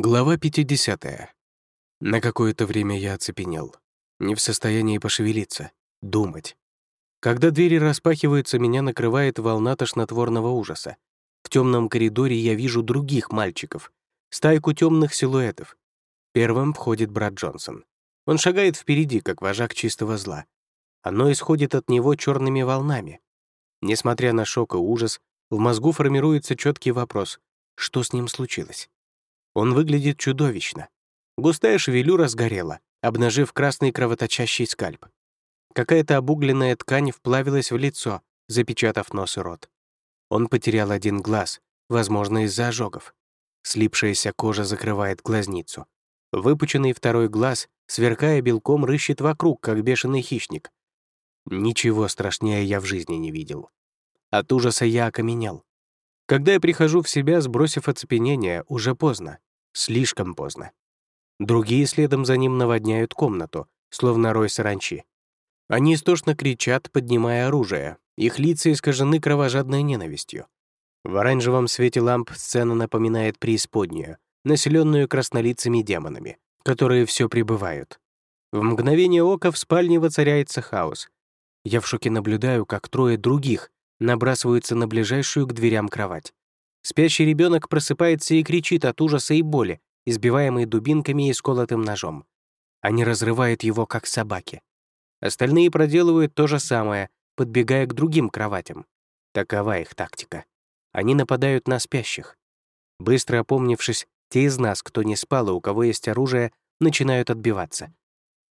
Глава 50. На какое-то время я оцепенел. Не в состоянии пошевелиться, думать. Когда двери распахиваются, меня накрывает волна тошнотворного ужаса. В темном коридоре я вижу других мальчиков, стайку темных силуэтов. Первым входит брат Джонсон. Он шагает впереди, как вожак чистого зла. Оно исходит от него черными волнами. Несмотря на шок и ужас, в мозгу формируется четкий вопрос — что с ним случилось? Он выглядит чудовищно. Густая шевелюра сгорела, обнажив красный кровоточащий скальп. Какая-то обугленная ткань вплавилась в лицо, запечатав нос и рот. Он потерял один глаз, возможно, из-за ожогов. Слипшаяся кожа закрывает глазницу. Выпученный второй глаз, сверкая белком, рыщет вокруг, как бешеный хищник. Ничего страшнее я в жизни не видел. От ужаса я окаменел. Когда я прихожу в себя, сбросив оцепенение, уже поздно. Слишком поздно. Другие следом за ним наводняют комнату, словно рой саранчи. Они истошно кричат, поднимая оружие. Их лица искажены кровожадной ненавистью. В оранжевом свете ламп сцена напоминает преисподнюю, населенную краснолицами демонами, которые все прибывают. В мгновение ока в спальне воцаряется хаос. Я в шоке наблюдаю, как трое других набрасываются на ближайшую к дверям кровать. Спящий ребенок просыпается и кричит от ужаса и боли, избиваемый дубинками и сколотым ножом. Они разрывают его, как собаки. Остальные проделывают то же самое, подбегая к другим кроватям. Такова их тактика. Они нападают на спящих. Быстро опомнившись, те из нас, кто не спал и у кого есть оружие, начинают отбиваться.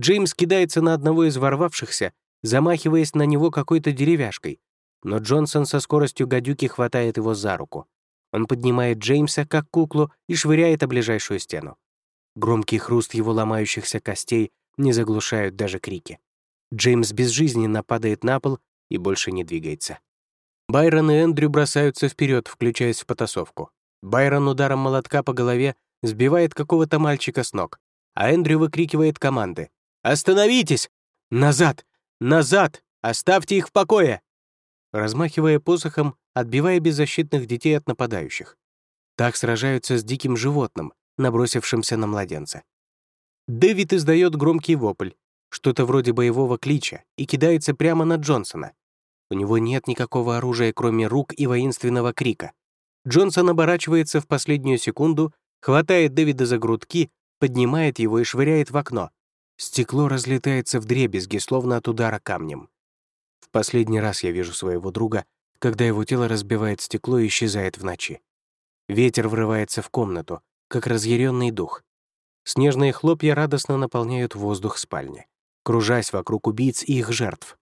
Джеймс кидается на одного из ворвавшихся, замахиваясь на него какой-то деревяшкой, но Джонсон со скоростью гадюки хватает его за руку. Он поднимает Джеймса, как куклу, и швыряет о ближайшую стену. Громкий хруст его ломающихся костей не заглушают даже крики. Джеймс безжизненно падает на пол и больше не двигается. Байрон и Эндрю бросаются вперед, включаясь в потасовку. Байрон ударом молотка по голове сбивает какого-то мальчика с ног, а Эндрю выкрикивает команды. «Остановитесь! Назад! Назад! Оставьте их в покое!» Размахивая посохом, отбивая беззащитных детей от нападающих. Так сражаются с диким животным, набросившимся на младенца. Дэвид издает громкий вопль, что-то вроде боевого клича, и кидается прямо на Джонсона. У него нет никакого оружия, кроме рук и воинственного крика. Джонсон оборачивается в последнюю секунду, хватает Дэвида за грудки, поднимает его и швыряет в окно. Стекло разлетается в дребезги, словно от удара камнем. В последний раз я вижу своего друга когда его тело разбивает стекло и исчезает в ночи. Ветер врывается в комнату, как разъяренный дух. Снежные хлопья радостно наполняют воздух спальни, кружась вокруг убийц и их жертв.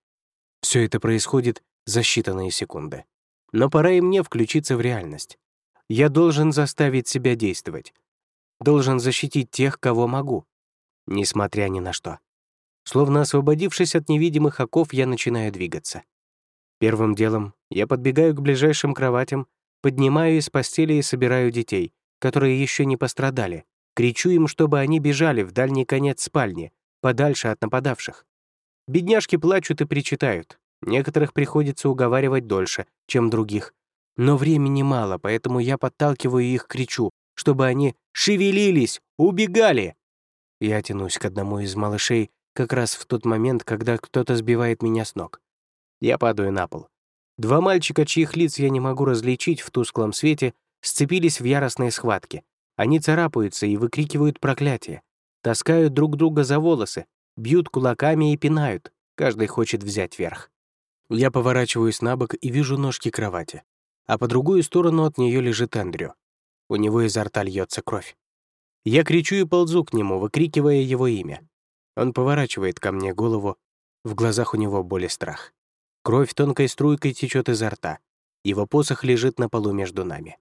Все это происходит за считанные секунды. Но пора и мне включиться в реальность. Я должен заставить себя действовать. Должен защитить тех, кого могу. Несмотря ни на что. Словно освободившись от невидимых оков, я начинаю двигаться. Первым делом я подбегаю к ближайшим кроватям, поднимаю из постели и собираю детей, которые еще не пострадали, кричу им, чтобы они бежали в дальний конец спальни, подальше от нападавших. Бедняжки плачут и причитают. Некоторых приходится уговаривать дольше, чем других. Но времени мало, поэтому я подталкиваю их, кричу, чтобы они шевелились, убегали. Я тянусь к одному из малышей как раз в тот момент, когда кто-то сбивает меня с ног. Я падаю на пол. Два мальчика, чьих лиц я не могу различить в тусклом свете, сцепились в яростной схватке. Они царапаются и выкрикивают проклятия. Таскают друг друга за волосы, бьют кулаками и пинают. Каждый хочет взять верх. Я поворачиваюсь на бок и вижу ножки кровати. А по другую сторону от нее лежит Эндрю. У него изо рта льется кровь. Я кричу и ползу к нему, выкрикивая его имя. Он поворачивает ко мне голову. В глазах у него боль и страх. Кровь тонкой струйкой течет изо рта. Его посох лежит на полу между нами.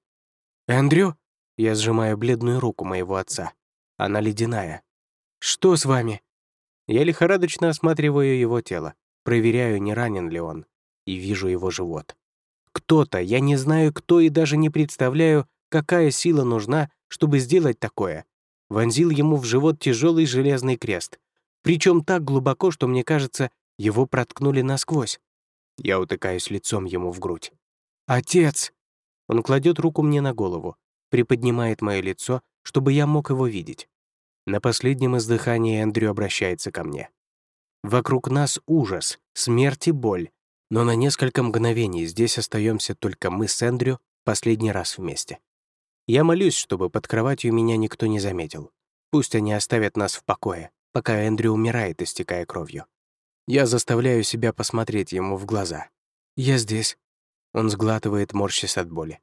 «Эндрю?» Я сжимаю бледную руку моего отца. Она ледяная. «Что с вами?» Я лихорадочно осматриваю его тело, проверяю, не ранен ли он, и вижу его живот. Кто-то, я не знаю кто и даже не представляю, какая сила нужна, чтобы сделать такое, вонзил ему в живот тяжелый железный крест, причем так глубоко, что мне кажется, его проткнули насквозь. Я утыкаюсь лицом ему в грудь. «Отец!» Он кладет руку мне на голову, приподнимает мое лицо, чтобы я мог его видеть. На последнем издыхании Эндрю обращается ко мне. Вокруг нас ужас, смерть и боль, но на несколько мгновений здесь остаемся только мы с Эндрю последний раз вместе. Я молюсь, чтобы под кроватью меня никто не заметил. Пусть они оставят нас в покое, пока Эндрю умирает, истекая кровью. Я заставляю себя посмотреть ему в глаза. «Я здесь». Он сглатывает, морщась от боли.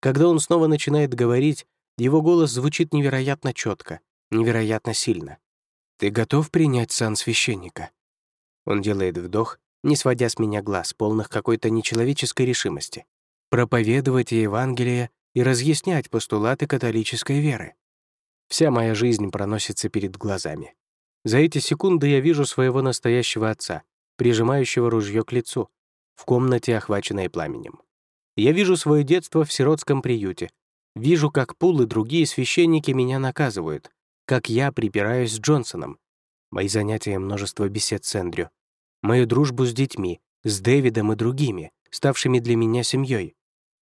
Когда он снова начинает говорить, его голос звучит невероятно четко, невероятно сильно. «Ты готов принять сан священника?» Он делает вдох, не сводя с меня глаз, полных какой-то нечеловеческой решимости. Проповедовать Евангелие и разъяснять постулаты католической веры. Вся моя жизнь проносится перед глазами. За эти секунды я вижу своего настоящего отца, прижимающего ружье к лицу, в комнате, охваченной пламенем. Я вижу свое детство в сиротском приюте. Вижу, как Пул и другие священники меня наказывают, как я припираюсь с Джонсоном. Мои занятия — множество бесед с Эндрю. Мою дружбу с детьми, с Дэвидом и другими, ставшими для меня семьей,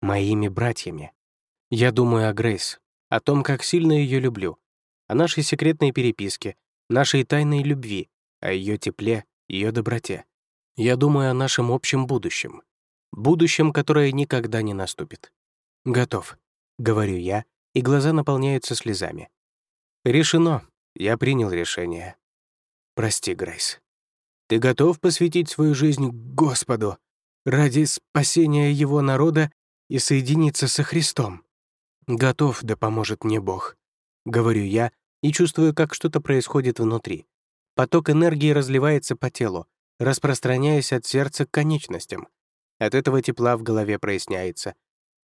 моими братьями. Я думаю о Грейс, о том, как сильно ее люблю, о нашей секретной переписке, нашей тайной любви, о ее тепле, ее доброте. Я думаю о нашем общем будущем. Будущем, которое никогда не наступит. «Готов», — говорю я, и глаза наполняются слезами. «Решено. Я принял решение. Прости, Грейс. Ты готов посвятить свою жизнь Господу ради спасения его народа и соединиться со Христом?» «Готов, да поможет мне Бог», — говорю я и чувствую, как что-то происходит внутри. Поток энергии разливается по телу, распространяясь от сердца к конечностям. От этого тепла в голове проясняется,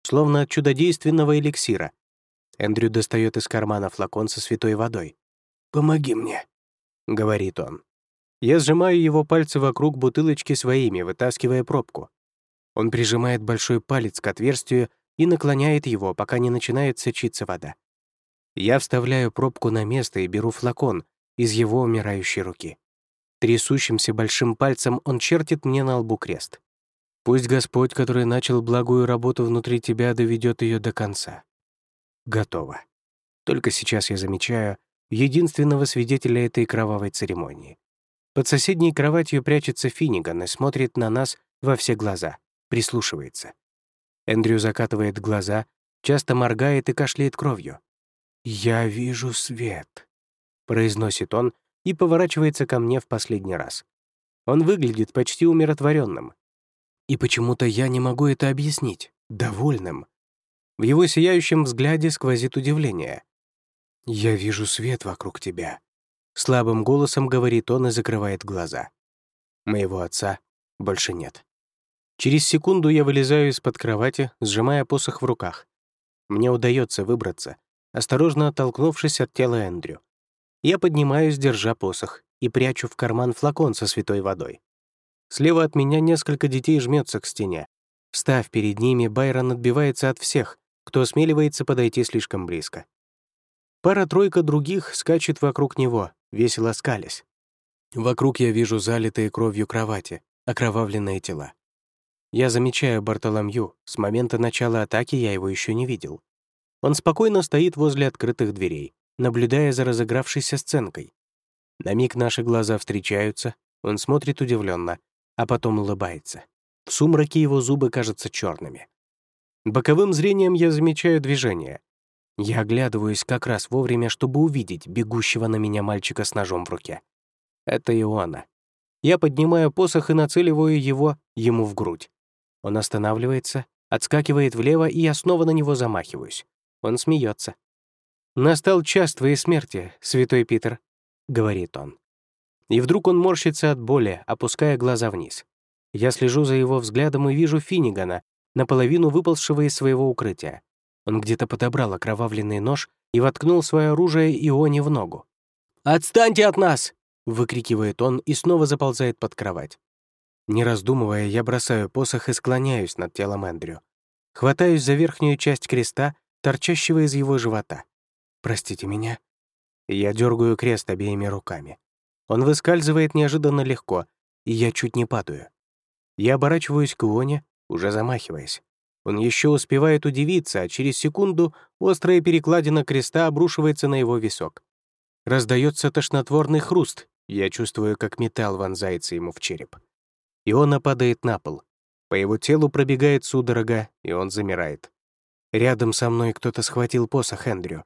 словно от чудодейственного эликсира. Эндрю достает из кармана флакон со святой водой. «Помоги мне», — говорит он. Я сжимаю его пальцы вокруг бутылочки своими, вытаскивая пробку. Он прижимает большой палец к отверстию и наклоняет его, пока не начинает сочиться вода. Я вставляю пробку на место и беру флакон из его умирающей руки. Трясущимся большим пальцем он чертит мне на лбу крест. Пусть Господь, который начал благую работу внутри тебя, доведет ее до конца. Готово. Только сейчас я замечаю единственного свидетеля этой кровавой церемонии. Под соседней кроватью прячется Финниган и смотрит на нас во все глаза, прислушивается. Эндрю закатывает глаза, часто моргает и кашляет кровью. «Я вижу свет», — произносит он и поворачивается ко мне в последний раз. Он выглядит почти умиротворенным. И почему-то я не могу это объяснить, довольным. В его сияющем взгляде сквозит удивление. «Я вижу свет вокруг тебя», — слабым голосом говорит он и закрывает глаза. Моего отца больше нет. Через секунду я вылезаю из-под кровати, сжимая посох в руках. Мне удается выбраться, осторожно оттолкнувшись от тела Эндрю. Я поднимаюсь, держа посох, и прячу в карман флакон со святой водой. Слева от меня несколько детей жмется к стене. Встав перед ними, Байрон отбивается от всех, кто осмеливается подойти слишком близко. Пара-тройка других скачет вокруг него, весело скалясь. Вокруг я вижу залитые кровью кровати, окровавленные тела. Я замечаю Бартоломью. С момента начала атаки я его еще не видел. Он спокойно стоит возле открытых дверей, наблюдая за разыгравшейся сценкой. На миг наши глаза встречаются, он смотрит удивленно, а потом улыбается. В сумраке его зубы кажутся черными. Боковым зрением я замечаю движение. Я оглядываюсь как раз вовремя, чтобы увидеть бегущего на меня мальчика с ножом в руке. Это Иоанна. Я поднимаю посох и нацеливаю его ему в грудь. Он останавливается, отскакивает влево, и я снова на него замахиваюсь. Он смеется. «Настал час твоей смерти, святой Питер», — говорит он. И вдруг он морщится от боли, опуская глаза вниз. Я слежу за его взглядом и вижу Финнигана, наполовину выползшего из своего укрытия. Он где-то подобрал окровавленный нож и воткнул свое оружие Ионе в ногу. «Отстаньте от нас!» — выкрикивает он и снова заползает под кровать. Не раздумывая, я бросаю посох и склоняюсь над телом Эндрю. Хватаюсь за верхнюю часть креста, торчащего из его живота. «Простите меня». Я дергаю крест обеими руками. Он выскальзывает неожиданно легко, и я чуть не падаю. Я оборачиваюсь к Ионе, уже замахиваясь. Он еще успевает удивиться, а через секунду острая перекладина креста обрушивается на его висок. Раздается тошнотворный хруст, я чувствую, как металл вонзается ему в череп. Иона падает на пол. По его телу пробегает судорога, и он замирает. Рядом со мной кто-то схватил посох Эндрю.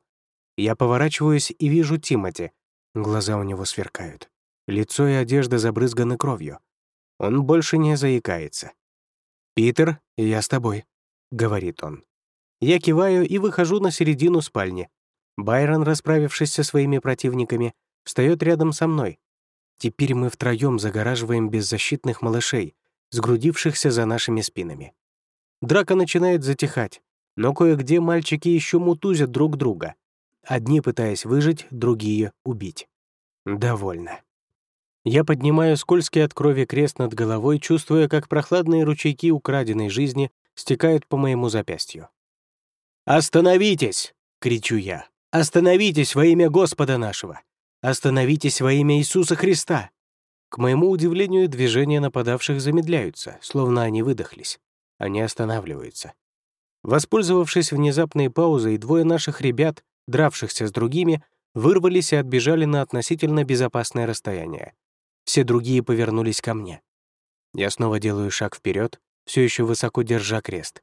Я поворачиваюсь и вижу Тимати. Глаза у него сверкают. Лицо и одежда забрызганы кровью. Он больше не заикается. «Питер, я с тобой», — говорит он. Я киваю и выхожу на середину спальни. Байрон, расправившись со своими противниками, встает рядом со мной. Теперь мы втроем загораживаем беззащитных малышей, сгрудившихся за нашими спинами. Драка начинает затихать, но кое-где мальчики еще мутузят друг друга. Одни пытаясь выжить, другие — убить. Довольно. Я поднимаю скользкий от крови крест над головой, чувствуя, как прохладные ручейки украденной жизни стекают по моему запястью. «Остановитесь!» — кричу я. «Остановитесь во имя Господа нашего! Остановитесь во имя Иисуса Христа!» К моему удивлению, движения нападавших замедляются, словно они выдохлись. Они останавливаются. Воспользовавшись внезапной паузой, двое наших ребят, дравшихся с другими, вырвались и отбежали на относительно безопасное расстояние. Все другие повернулись ко мне. Я снова делаю шаг вперед, все еще высоко держа крест.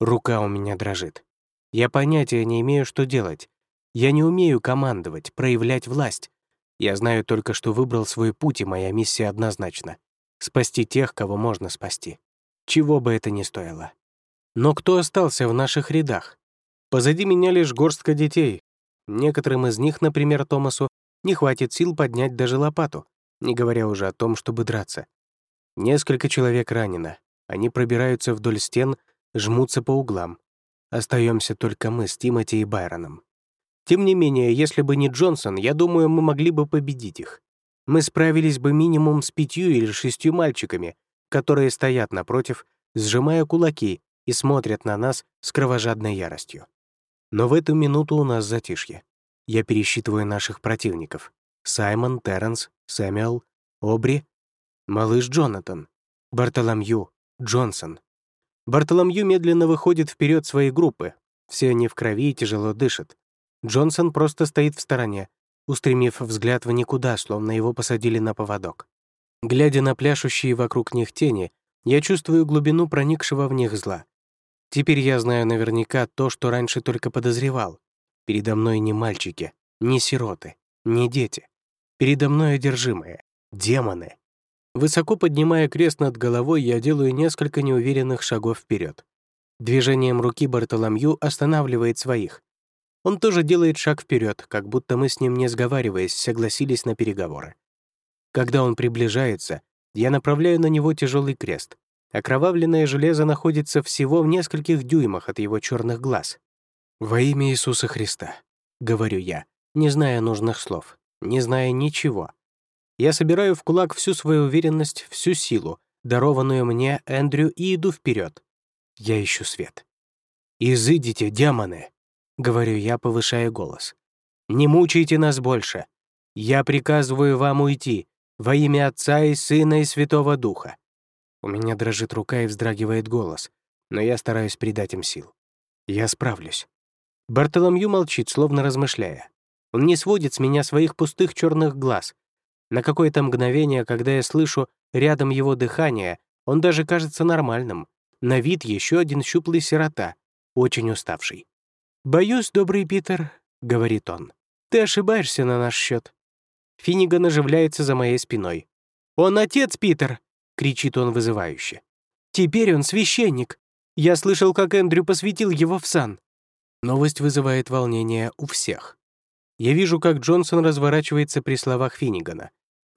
Рука у меня дрожит. Я понятия не имею, что делать. Я не умею командовать, проявлять власть. Я знаю только, что выбрал свой путь, и моя миссия однозначна — спасти тех, кого можно спасти. Чего бы это ни стоило. Но кто остался в наших рядах? Позади меня лишь горстка детей. Некоторым из них, например, Томасу, не хватит сил поднять даже лопату не говоря уже о том, чтобы драться. Несколько человек ранено. Они пробираются вдоль стен, жмутся по углам. Остаемся только мы с Тимоти и Байроном. Тем не менее, если бы не Джонсон, я думаю, мы могли бы победить их. Мы справились бы минимум с пятью или шестью мальчиками, которые стоят напротив, сжимая кулаки и смотрят на нас с кровожадной яростью. Но в эту минуту у нас затишье. Я пересчитываю наших противников. Саймон, Терренс, Сэмюэл, Обри, малыш Джонатан, Бартоломью, Джонсон. Бартоломью медленно выходит вперед своей группы. Все они в крови и тяжело дышат. Джонсон просто стоит в стороне, устремив взгляд в никуда, словно его посадили на поводок. Глядя на пляшущие вокруг них тени, я чувствую глубину проникшего в них зла. Теперь я знаю наверняка то, что раньше только подозревал. Передо мной не мальчики, не сироты, не дети. Передо мной одержимые. Демоны. Высоко поднимая крест над головой, я делаю несколько неуверенных шагов вперед. Движением руки Бартоломью останавливает своих. Он тоже делает шаг вперед, как будто мы с ним, не сговариваясь, согласились на переговоры. Когда он приближается, я направляю на него тяжелый крест. Окровавленное железо находится всего в нескольких дюймах от его черных глаз. «Во имя Иисуса Христа», — говорю я, не зная нужных слов не зная ничего. Я собираю в кулак всю свою уверенность, всю силу, дарованную мне Эндрю, и иду вперед. Я ищу свет. «Изыдите, демоны!» — говорю я, повышая голос. «Не мучайте нас больше. Я приказываю вам уйти во имя Отца и Сына и Святого Духа». У меня дрожит рука и вздрагивает голос, но я стараюсь придать им сил. Я справлюсь. Бартоломью молчит, словно размышляя. Он не сводит с меня своих пустых черных глаз. На какое-то мгновение, когда я слышу рядом его дыхание, он даже кажется нормальным. На вид еще один щуплый сирота, очень уставший. «Боюсь, добрый Питер», — говорит он, — «ты ошибаешься на наш счет. Финниган оживляется за моей спиной. «Он отец, Питер!» — кричит он вызывающе. «Теперь он священник. Я слышал, как Эндрю посвятил его в сан». Новость вызывает волнение у всех. Я вижу, как Джонсон разворачивается при словах Финнигана.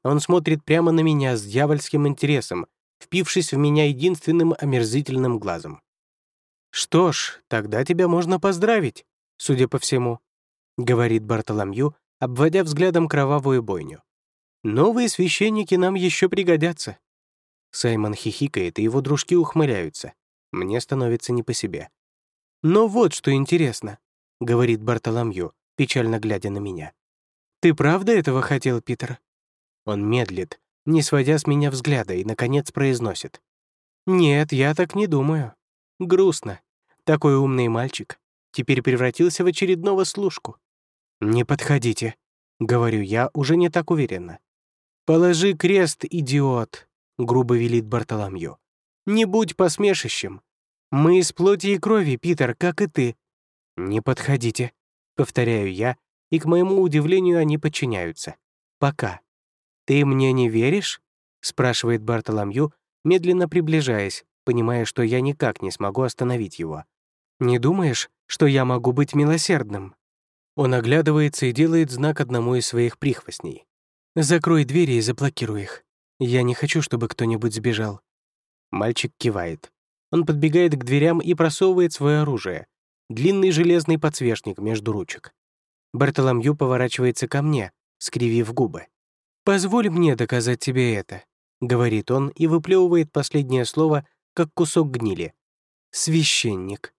Он смотрит прямо на меня с дьявольским интересом, впившись в меня единственным омерзительным глазом. «Что ж, тогда тебя можно поздравить, судя по всему», — говорит Бартоломью, обводя взглядом кровавую бойню. «Новые священники нам еще пригодятся». Саймон хихикает, и его дружки ухмыляются. Мне становится не по себе. «Но вот что интересно», — говорит Бартоломью, печально глядя на меня. «Ты правда этого хотел, Питер?» Он медлит, не сводя с меня взгляда, и, наконец, произносит. «Нет, я так не думаю. Грустно. Такой умный мальчик теперь превратился в очередного служку. «Не подходите», — говорю я уже не так уверенно. «Положи крест, идиот», — грубо велит Бартоломью. «Не будь посмешищем. Мы из плоти и крови, Питер, как и ты». «Не подходите», — повторяю я, и, к моему удивлению, они подчиняются. «Пока». «Ты мне не веришь?» — спрашивает Бартоломью, медленно приближаясь, понимая, что я никак не смогу остановить его. «Не думаешь, что я могу быть милосердным?» Он оглядывается и делает знак одному из своих прихвостней. «Закрой двери и заблокируй их. Я не хочу, чтобы кто-нибудь сбежал». Мальчик кивает. Он подбегает к дверям и просовывает свое оружие. Длинный железный подсвечник между ручек. Бартоломью поворачивается ко мне, скривив губы. «Позволь мне доказать тебе это», — говорит он и выплевывает последнее слово, как кусок гнили. «Священник».